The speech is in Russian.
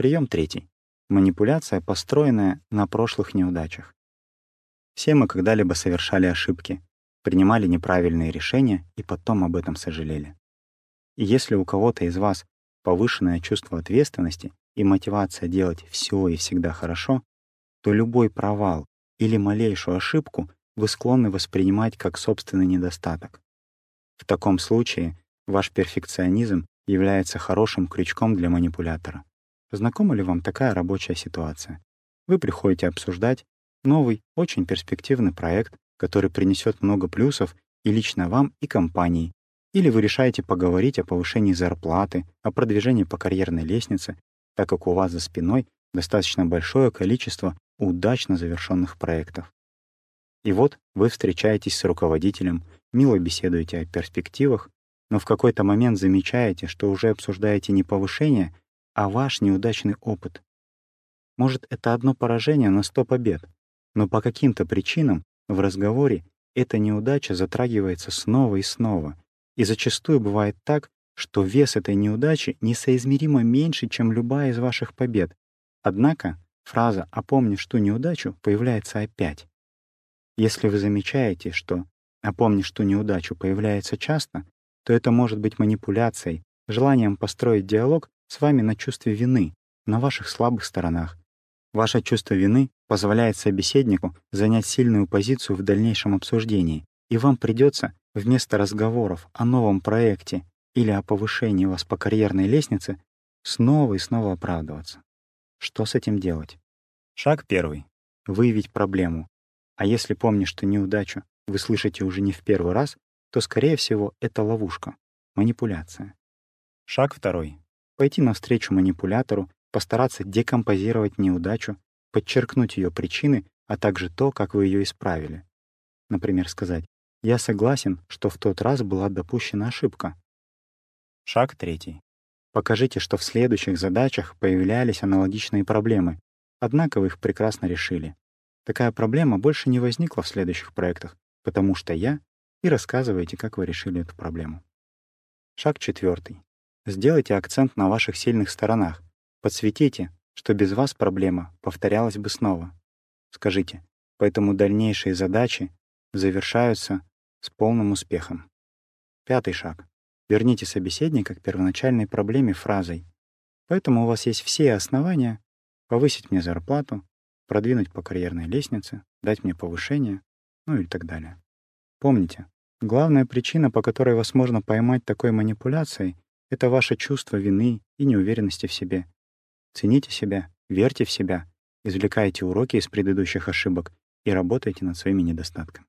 Прием третий. Манипуляция, построенная на прошлых неудачах. Все мы когда-либо совершали ошибки, принимали неправильные решения и потом об этом сожалели. И если у кого-то из вас повышенное чувство ответственности и мотивация делать все и всегда хорошо, то любой провал или малейшую ошибку вы склонны воспринимать как собственный недостаток. В таком случае ваш перфекционизм является хорошим крючком для манипулятора. Знакома ли вам такая рабочая ситуация? Вы приходите обсуждать новый, очень перспективный проект, который принесет много плюсов и лично вам, и компании. Или вы решаете поговорить о повышении зарплаты, о продвижении по карьерной лестнице, так как у вас за спиной достаточно большое количество удачно завершенных проектов. И вот вы встречаетесь с руководителем, мило беседуете о перспективах, но в какой-то момент замечаете, что уже обсуждаете не повышение, а ваш неудачный опыт. Может, это одно поражение на 100 побед, но по каким-то причинам в разговоре эта неудача затрагивается снова и снова, и зачастую бывает так, что вес этой неудачи несоизмеримо меньше, чем любая из ваших побед. Однако фраза «опомнишь ту неудачу» появляется опять. Если вы замечаете, что «опомнишь ту неудачу» появляется часто, то это может быть манипуляцией, желанием построить диалог с вами на чувстве вины, на ваших слабых сторонах. Ваше чувство вины позволяет собеседнику занять сильную позицию в дальнейшем обсуждении, и вам придется вместо разговоров о новом проекте или о повышении вас по карьерной лестнице снова и снова оправдываться. Что с этим делать? Шаг первый. Выявить проблему. А если помнишь, что неудачу вы слышите уже не в первый раз, то, скорее всего, это ловушка, манипуляция. Шаг второй. Пойти навстречу манипулятору, постараться декомпозировать неудачу, подчеркнуть ее причины, а также то, как вы ее исправили. Например, сказать «Я согласен, что в тот раз была допущена ошибка». Шаг третий. Покажите, что в следующих задачах появлялись аналогичные проблемы, однако вы их прекрасно решили. Такая проблема больше не возникла в следующих проектах, потому что я и рассказывайте, как вы решили эту проблему. Шаг четвертый. Сделайте акцент на ваших сильных сторонах. Подсветите, что без вас проблема повторялась бы снова. Скажите, поэтому дальнейшие задачи завершаются с полным успехом. Пятый шаг. Верните собеседника к первоначальной проблеме фразой. Поэтому у вас есть все основания повысить мне зарплату, продвинуть по карьерной лестнице, дать мне повышение, ну и так далее. Помните, главная причина, по которой вас можно поймать такой манипуляцией, это ваше чувство вины и неуверенности в себе. Цените себя, верьте в себя, извлекайте уроки из предыдущих ошибок и работайте над своими недостатками.